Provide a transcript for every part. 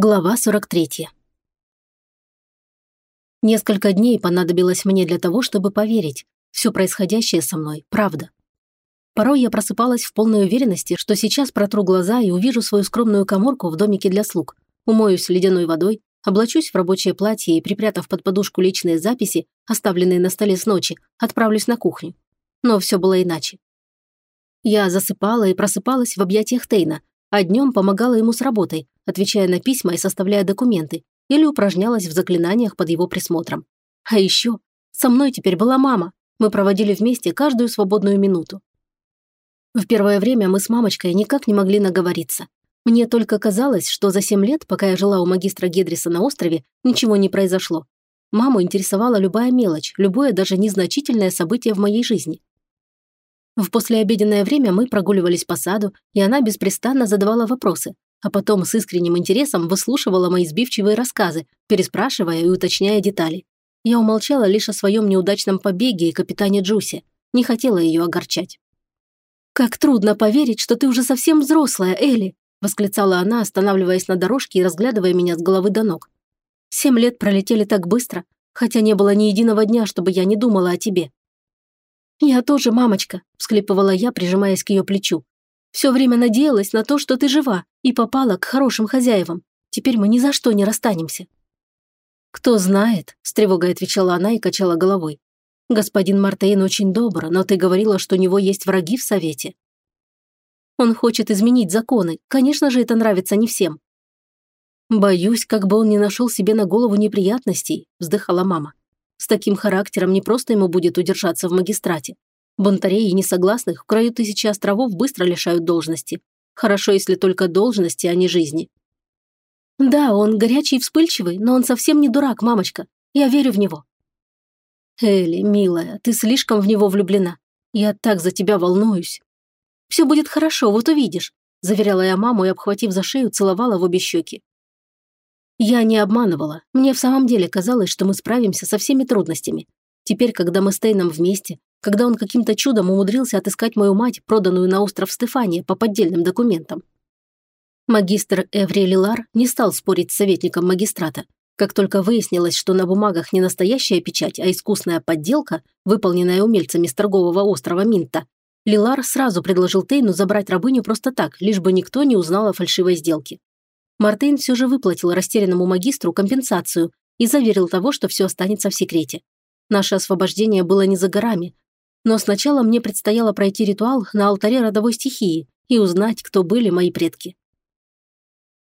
Глава 43. Несколько дней понадобилось мне для того, чтобы поверить. Все происходящее со мной – правда. Порой я просыпалась в полной уверенности, что сейчас протру глаза и увижу свою скромную коморку в домике для слуг, умоюсь ледяной водой, облачусь в рабочее платье и, припрятав под подушку личные записи, оставленные на столе с ночи, отправлюсь на кухню. Но все было иначе. Я засыпала и просыпалась в объятиях Тейна, а днем помогала ему с работой, отвечая на письма и составляя документы, или упражнялась в заклинаниях под его присмотром. А еще со мной теперь была мама. Мы проводили вместе каждую свободную минуту. В первое время мы с мамочкой никак не могли наговориться. Мне только казалось, что за семь лет, пока я жила у магистра Гедриса на острове, ничего не произошло. Маму интересовала любая мелочь, любое даже незначительное событие в моей жизни. В послеобеденное время мы прогуливались по саду, и она беспрестанно задавала вопросы, а потом с искренним интересом выслушивала мои сбивчивые рассказы, переспрашивая и уточняя детали. Я умолчала лишь о своем неудачном побеге и капитане Джусе. Не хотела ее огорчать. «Как трудно поверить, что ты уже совсем взрослая, Элли!» восклицала она, останавливаясь на дорожке и разглядывая меня с головы до ног. «Семь лет пролетели так быстро, хотя не было ни единого дня, чтобы я не думала о тебе». «Я тоже мамочка», – всхлипывала я, прижимаясь к ее плечу. Все время надеялась на то, что ты жива и попала к хорошим хозяевам. Теперь мы ни за что не расстанемся». «Кто знает», – с тревогой отвечала она и качала головой. «Господин Мартейн очень добр, но ты говорила, что у него есть враги в Совете». «Он хочет изменить законы. Конечно же, это нравится не всем». «Боюсь, как бы он не нашел себе на голову неприятностей», – вздыхала мама. «С таким характером не просто ему будет удержаться в магистрате. Бунтарей и несогласных в краю тысячи островов быстро лишают должности. Хорошо, если только должности, а не жизни. Да, он горячий и вспыльчивый, но он совсем не дурак, мамочка. Я верю в него. Элли, милая, ты слишком в него влюблена. Я так за тебя волнуюсь. Все будет хорошо, вот увидишь, заверяла я маму и, обхватив за шею, целовала в обе щеки. Я не обманывала. Мне в самом деле казалось, что мы справимся со всеми трудностями. Теперь, когда мы с Тейном вместе, когда он каким-то чудом умудрился отыскать мою мать, проданную на остров Стефания по поддельным документам. Магистр Эври Лилар не стал спорить с советником магистрата. Как только выяснилось, что на бумагах не настоящая печать, а искусная подделка, выполненная умельцами с торгового острова Минта, Лилар сразу предложил Тейну забрать рабыню просто так, лишь бы никто не узнал о фальшивой сделке. Мартейн все же выплатил растерянному магистру компенсацию и заверил того, что все останется в секрете. Наше освобождение было не за горами, но сначала мне предстояло пройти ритуал на алтаре родовой стихии и узнать, кто были мои предки.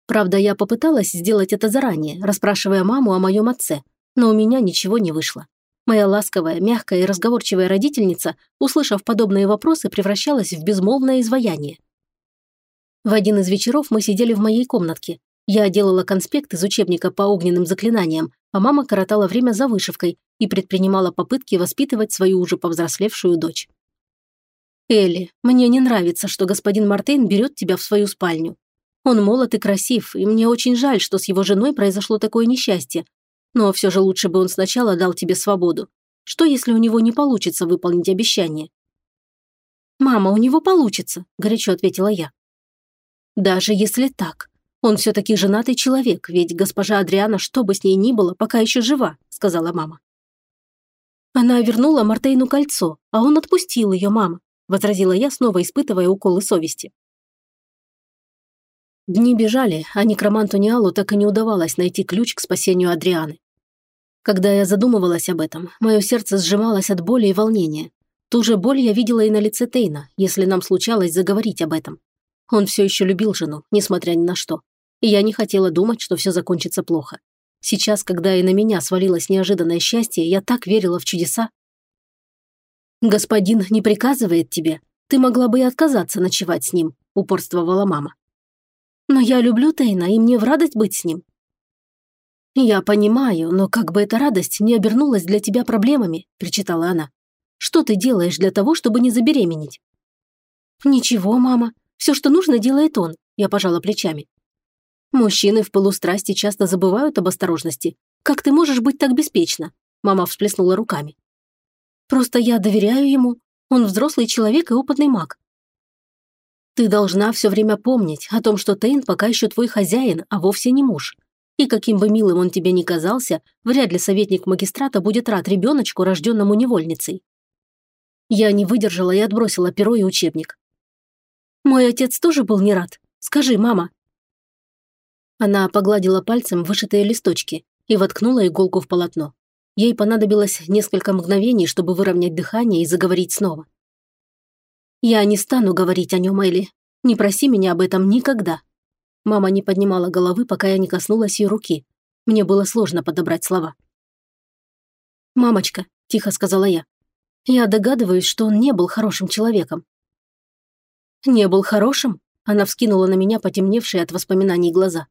Правда, я попыталась сделать это заранее, расспрашивая маму о моем отце, но у меня ничего не вышло. Моя ласковая, мягкая и разговорчивая родительница, услышав подобные вопросы, превращалась в безмолвное изваяние. В один из вечеров мы сидели в моей комнатке. Я делала конспект из учебника по огненным заклинаниям, а мама коротала время за вышивкой, и предпринимала попытки воспитывать свою уже повзрослевшую дочь. «Элли, мне не нравится, что господин Мартейн берет тебя в свою спальню. Он молод и красив, и мне очень жаль, что с его женой произошло такое несчастье. Но все же лучше бы он сначала дал тебе свободу. Что, если у него не получится выполнить обещание?» «Мама, у него получится», – горячо ответила я. «Даже если так. Он все-таки женатый человек, ведь госпожа Адриана, что бы с ней ни было, пока еще жива», – сказала мама. Она вернула Мартейну кольцо, а он отпустил ее, мама», – возразила я, снова испытывая уколы совести. Дни бежали, а некроманту Ниалу так и не удавалось найти ключ к спасению Адрианы. Когда я задумывалась об этом, мое сердце сжималось от боли и волнения. Ту же боль я видела и на лице Тейна, если нам случалось заговорить об этом. Он все еще любил жену, несмотря ни на что. И я не хотела думать, что все закончится плохо. Сейчас, когда и на меня свалилось неожиданное счастье, я так верила в чудеса. «Господин не приказывает тебе. Ты могла бы и отказаться ночевать с ним», – упорствовала мама. «Но я люблю Тейна, и мне в радость быть с ним». «Я понимаю, но как бы эта радость не обернулась для тебя проблемами», – причитала она. «Что ты делаешь для того, чтобы не забеременеть?» «Ничего, мама. Все, что нужно, делает он», – я пожала плечами. Мужчины в полустрасти часто забывают об осторожности. Как ты можешь быть так беспечна? Мама всплеснула руками. Просто я доверяю ему. Он взрослый человек и опытный маг. Ты должна все время помнить о том, что Тейн пока еще твой хозяин, а вовсе не муж. И каким бы милым он тебе ни казался, вряд ли советник магистрата будет рад ребеночку, рожденному невольницей. Я не выдержала и отбросила перо и учебник. Мой отец тоже был не рад. Скажи, мама. Она погладила пальцем вышитые листочки и воткнула иголку в полотно. Ей понадобилось несколько мгновений, чтобы выровнять дыхание и заговорить снова. «Я не стану говорить о нем, Элли. Не проси меня об этом никогда». Мама не поднимала головы, пока я не коснулась ее руки. Мне было сложно подобрать слова. «Мамочка», – тихо сказала я, – «я догадываюсь, что он не был хорошим человеком». «Не был хорошим?» – она вскинула на меня потемневшие от воспоминаний глаза.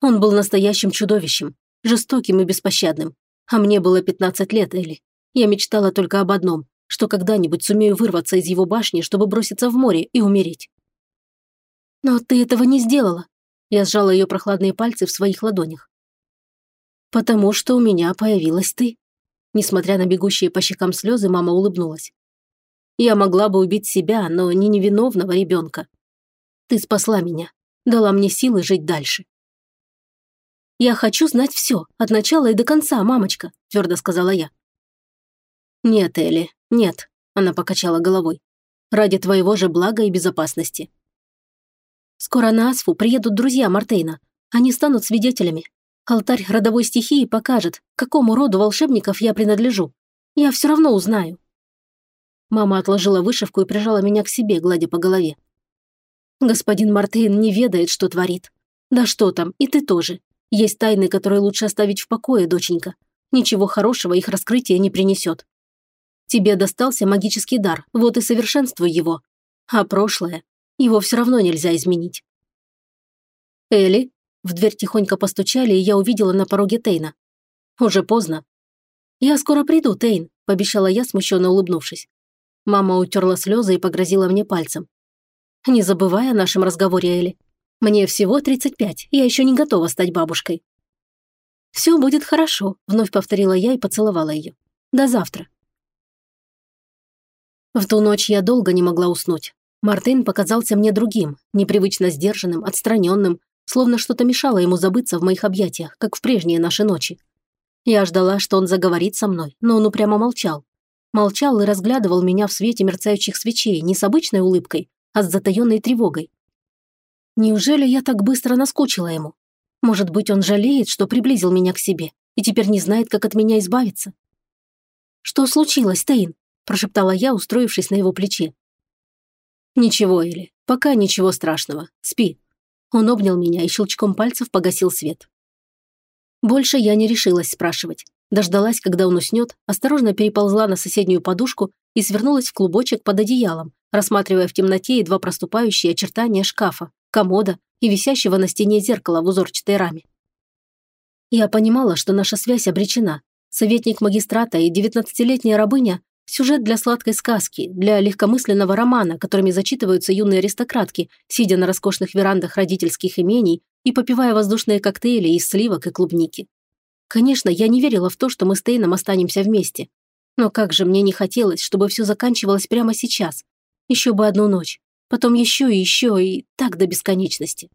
«Он был настоящим чудовищем, жестоким и беспощадным. А мне было 15 лет, Элли. Я мечтала только об одном, что когда-нибудь сумею вырваться из его башни, чтобы броситься в море и умереть. Но ты этого не сделала. Я сжала ее прохладные пальцы в своих ладонях. Потому что у меня появилась ты. Несмотря на бегущие по щекам слезы, мама улыбнулась. Я могла бы убить себя, но не невиновного ребенка. Ты спасла меня, дала мне силы жить дальше. «Я хочу знать все, от начала и до конца, мамочка», – твердо сказала я. «Нет, Элли, нет», – она покачала головой. «Ради твоего же блага и безопасности». «Скоро на Асфу приедут друзья Мартейна. Они станут свидетелями. Алтарь родовой стихии покажет, к какому роду волшебников я принадлежу. Я все равно узнаю». Мама отложила вышивку и прижала меня к себе, гладя по голове. «Господин Мартейн не ведает, что творит. Да что там, и ты тоже. Есть тайны, которые лучше оставить в покое, доченька. Ничего хорошего их раскрытие не принесет. Тебе достался магический дар, вот и совершенствуй его. А прошлое, его все равно нельзя изменить. Элли, в дверь тихонько постучали, и я увидела на пороге Тейна. Уже поздно. «Я скоро приду, Тейн», – пообещала я, смущенно улыбнувшись. Мама утерла слезы и погрозила мне пальцем. «Не забывай о нашем разговоре, Элли. Мне всего 35, я еще не готова стать бабушкой». «Все будет хорошо», – вновь повторила я и поцеловала ее. «До завтра». В ту ночь я долго не могла уснуть. Мартин показался мне другим, непривычно сдержанным, отстраненным, словно что-то мешало ему забыться в моих объятиях, как в прежние наши ночи. Я ждала, что он заговорит со мной, но он упрямо молчал. Молчал и разглядывал меня в свете мерцающих свечей не с обычной улыбкой, а с затаенной тревогой. Неужели я так быстро наскучила ему? Может быть, он жалеет, что приблизил меня к себе и теперь не знает, как от меня избавиться? «Что случилось, Тейн?» – прошептала я, устроившись на его плече. «Ничего, Эли, пока ничего страшного. Спи». Он обнял меня и щелчком пальцев погасил свет. Больше я не решилась спрашивать. Дождалась, когда он уснет, осторожно переползла на соседнюю подушку и свернулась в клубочек под одеялом, рассматривая в темноте едва проступающие очертания шкафа, комода и висящего на стене зеркала в узорчатой раме. Я понимала, что наша связь обречена. Советник магистрата и девятнадцатилетняя рабыня – сюжет для сладкой сказки, для легкомысленного романа, которыми зачитываются юные аристократки, сидя на роскошных верандах родительских имений и попивая воздушные коктейли из сливок и клубники. Конечно, я не верила в то, что мы с Тейном останемся вместе. Но как же мне не хотелось, чтобы все заканчивалось прямо сейчас. Еще бы одну ночь. Потом еще и еще, и так до бесконечности.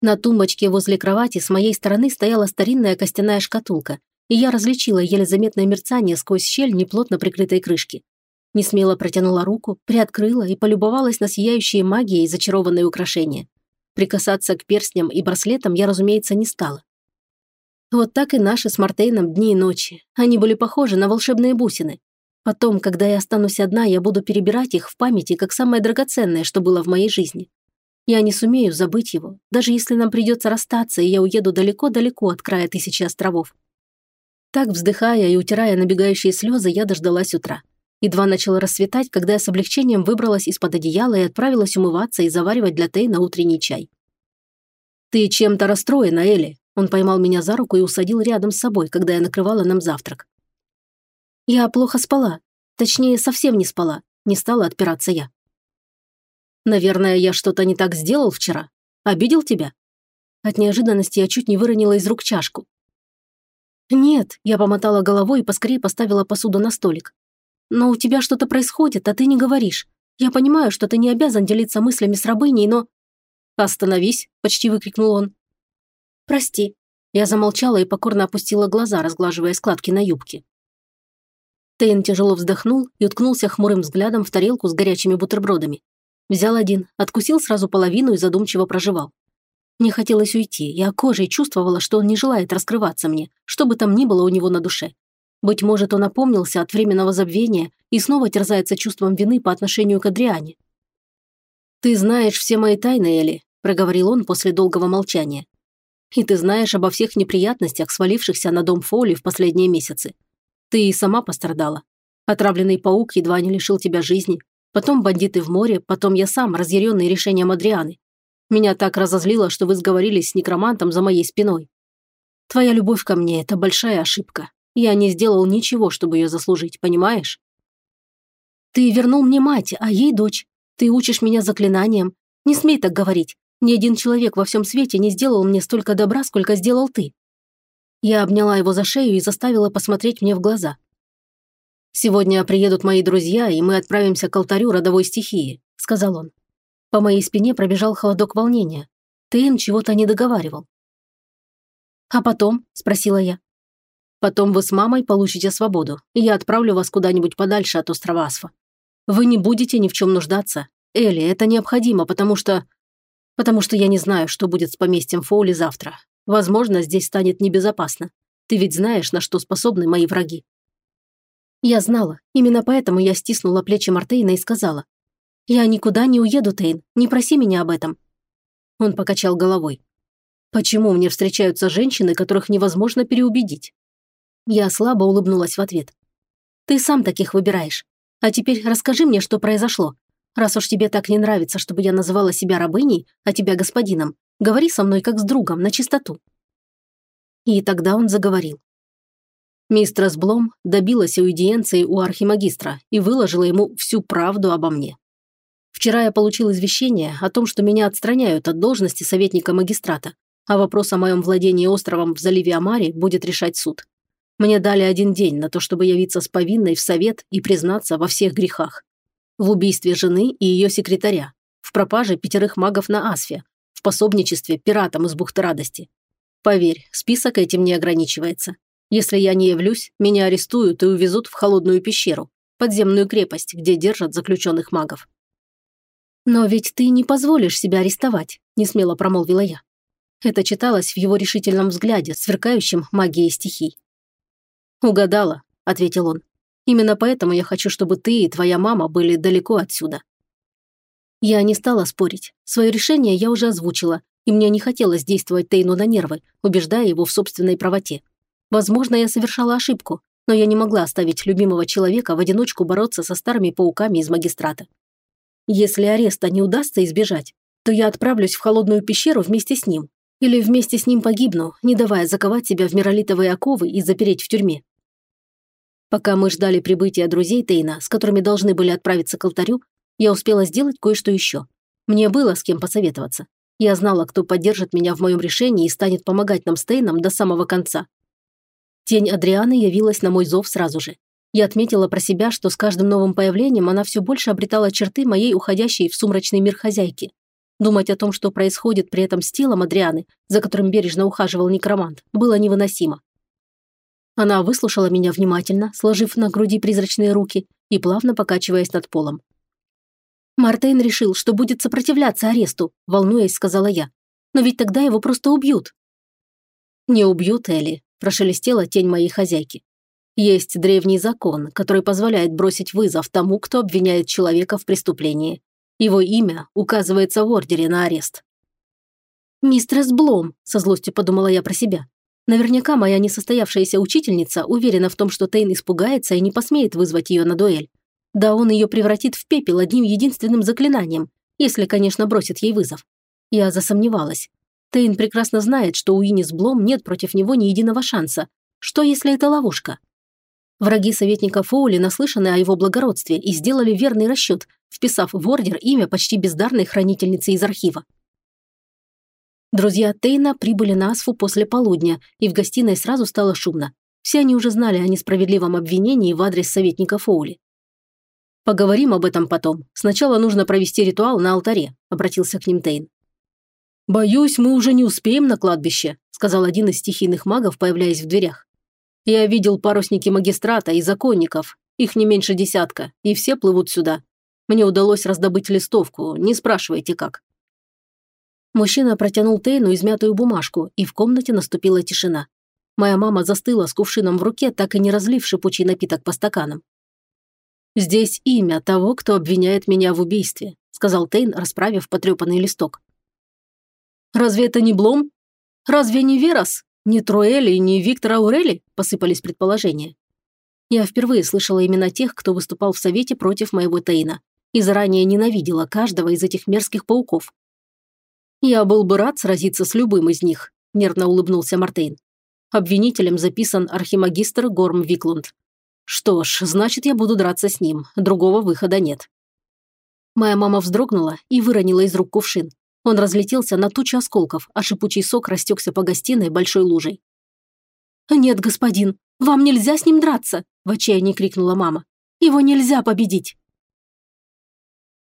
На тумбочке возле кровати с моей стороны стояла старинная костяная шкатулка, и я различила еле заметное мерцание сквозь щель неплотно прикрытой крышки. Несмело протянула руку, приоткрыла и полюбовалась на сияющие магией зачарованные украшения. Прикасаться к перстням и браслетам я, разумеется, не стала. Вот так и наши с Мартейном дни и ночи. Они были похожи на волшебные бусины. Потом, когда я останусь одна, я буду перебирать их в памяти как самое драгоценное, что было в моей жизни. Я не сумею забыть его, даже если нам придется расстаться, и я уеду далеко-далеко от края тысячи островов. Так, вздыхая и утирая набегающие слезы, я дождалась утра. Едва начало рассветать, когда я с облегчением выбралась из-под одеяла и отправилась умываться и заваривать для Тейна утренний чай. «Ты чем-то расстроена, Элли?» Он поймал меня за руку и усадил рядом с собой, когда я накрывала нам завтрак. Я плохо спала. Точнее, совсем не спала. Не стала отпираться я. Наверное, я что-то не так сделал вчера. Обидел тебя? От неожиданности я чуть не выронила из рук чашку. «Нет», – я помотала головой и поскорее поставила посуду на столик. «Но у тебя что-то происходит, а ты не говоришь. Я понимаю, что ты не обязан делиться мыслями с рабыней, но...» «Остановись», – почти выкрикнул он. «Прости», Я замолчала и покорно опустила глаза, разглаживая складки на юбке. Тейн тяжело вздохнул и уткнулся хмурым взглядом в тарелку с горячими бутербродами. Взял один, откусил сразу половину и задумчиво проживал. Мне хотелось уйти, я кожей чувствовала, что он не желает раскрываться мне, что бы там ни было у него на душе. Быть может, он опомнился от временного забвения и снова терзается чувством вины по отношению к Адриане. «Ты знаешь все мои тайны, Элли», – проговорил он после долгого молчания. И ты знаешь обо всех неприятностях, свалившихся на дом Фоли в последние месяцы. Ты и сама пострадала. Отравленный паук едва не лишил тебя жизни. Потом бандиты в море, потом я сам, разъяренный решением Адрианы. Меня так разозлило, что вы сговорились с некромантом за моей спиной. Твоя любовь ко мне – это большая ошибка. Я не сделал ничего, чтобы ее заслужить, понимаешь? Ты вернул мне мать, а ей дочь. Ты учишь меня заклинаниям. Не смей так говорить. Ни один человек во всем свете не сделал мне столько добра, сколько сделал ты». Я обняла его за шею и заставила посмотреть мне в глаза. «Сегодня приедут мои друзья, и мы отправимся к алтарю родовой стихии», – сказал он. По моей спине пробежал холодок волнения. Тейн чего-то не договаривал. «А потом?» – спросила я. «Потом вы с мамой получите свободу, и я отправлю вас куда-нибудь подальше от острова Асфа. Вы не будете ни в чем нуждаться. Элли, это необходимо, потому что Потому что я не знаю, что будет с поместьем Фоули завтра. Возможно, здесь станет небезопасно. Ты ведь знаешь, на что способны мои враги». Я знала. Именно поэтому я стиснула плечи Мартейна и сказала. «Я никуда не уеду, Тейн. Не проси меня об этом». Он покачал головой. «Почему мне встречаются женщины, которых невозможно переубедить?» Я слабо улыбнулась в ответ. «Ты сам таких выбираешь. А теперь расскажи мне, что произошло. Раз уж тебе так не нравится, чтобы я называла себя рабыней, а тебя господином, говори со мной как с другом, на чистоту». И тогда он заговорил. Мистрес Блом добилась аудиенции у архимагистра и выложила ему всю правду обо мне. Вчера я получил извещение о том, что меня отстраняют от должности советника магистрата, а вопрос о моем владении островом в заливе Амари будет решать суд. Мне дали один день на то, чтобы явиться с повинной в совет и признаться во всех грехах в убийстве жены и ее секретаря, в пропаже пятерых магов на Асфе, в пособничестве пиратам из бухты радости. Поверь, список этим не ограничивается. Если я не явлюсь, меня арестуют и увезут в холодную пещеру, подземную крепость, где держат заключенных магов. «Но ведь ты не позволишь себя арестовать», – несмело промолвила я. Это читалось в его решительном взгляде, сверкающем магией стихий. «Угадала», – ответил он. Именно поэтому я хочу, чтобы ты и твоя мама были далеко отсюда». Я не стала спорить. Свое решение я уже озвучила, и мне не хотелось действовать Тейну на нервы, убеждая его в собственной правоте. Возможно, я совершала ошибку, но я не могла оставить любимого человека в одиночку бороться со старыми пауками из магистрата. Если ареста не удастся избежать, то я отправлюсь в холодную пещеру вместе с ним. Или вместе с ним погибну, не давая заковать себя в миролитовые оковы и запереть в тюрьме. Пока мы ждали прибытия друзей Тейна, с которыми должны были отправиться к алтарю, я успела сделать кое-что еще. Мне было с кем посоветоваться. Я знала, кто поддержит меня в моем решении и станет помогать нам с Тейном до самого конца. Тень Адрианы явилась на мой зов сразу же. Я отметила про себя, что с каждым новым появлением она все больше обретала черты моей уходящей в сумрачный мир хозяйки. Думать о том, что происходит при этом с телом Адрианы, за которым бережно ухаживал некромант, было невыносимо. Она выслушала меня внимательно, сложив на груди призрачные руки и плавно покачиваясь над полом. «Мартейн решил, что будет сопротивляться аресту», – волнуясь, сказала я. «Но ведь тогда его просто убьют». «Не убьют, Элли», – прошелестела тень моей хозяйки. «Есть древний закон, который позволяет бросить вызов тому, кто обвиняет человека в преступлении. Его имя указывается в ордере на арест». «Мистерс Блом», – со злостью подумала я про себя. Наверняка моя несостоявшаяся учительница уверена в том, что Тейн испугается и не посмеет вызвать ее на дуэль. Да он ее превратит в пепел одним единственным заклинанием, если, конечно, бросит ей вызов. Я засомневалась. Тейн прекрасно знает, что у Инис Блом нет против него ни единого шанса. Что, если это ловушка? Враги советника Фоули наслышаны о его благородстве и сделали верный расчет, вписав в ордер имя почти бездарной хранительницы из архива. Друзья Тейна прибыли на Асфу после полудня, и в гостиной сразу стало шумно. Все они уже знали о несправедливом обвинении в адрес советника Фоули. «Поговорим об этом потом. Сначала нужно провести ритуал на алтаре», – обратился к ним Тейн. «Боюсь, мы уже не успеем на кладбище», сказал один из стихийных магов, появляясь в дверях. «Я видел парусники магистрата и законников. Их не меньше десятка, и все плывут сюда. Мне удалось раздобыть листовку, не спрашивайте как». Мужчина протянул Тейну измятую бумажку, и в комнате наступила тишина. Моя мама застыла с кувшином в руке, так и не разлив шипучий напиток по стаканам. «Здесь имя того, кто обвиняет меня в убийстве», сказал Тейн, расправив потрепанный листок. «Разве это не Блом? Разве не Верас? Не Труэль и не Виктор Аурели?» посыпались предположения. Я впервые слышала имена тех, кто выступал в Совете против моего Тейна, и заранее ненавидела каждого из этих мерзких пауков. «Я был бы рад сразиться с любым из них», – нервно улыбнулся Мартейн. Обвинителем записан архимагистр Горм Виклунд. Что ж, значит, я буду драться с ним. Другого выхода нет. Моя мама вздрогнула и выронила из рук кувшин. Он разлетелся на тучу осколков, а шипучий сок растекся по гостиной большой лужей. «Нет, господин, вам нельзя с ним драться!» – в отчаянии крикнула мама. «Его нельзя победить!»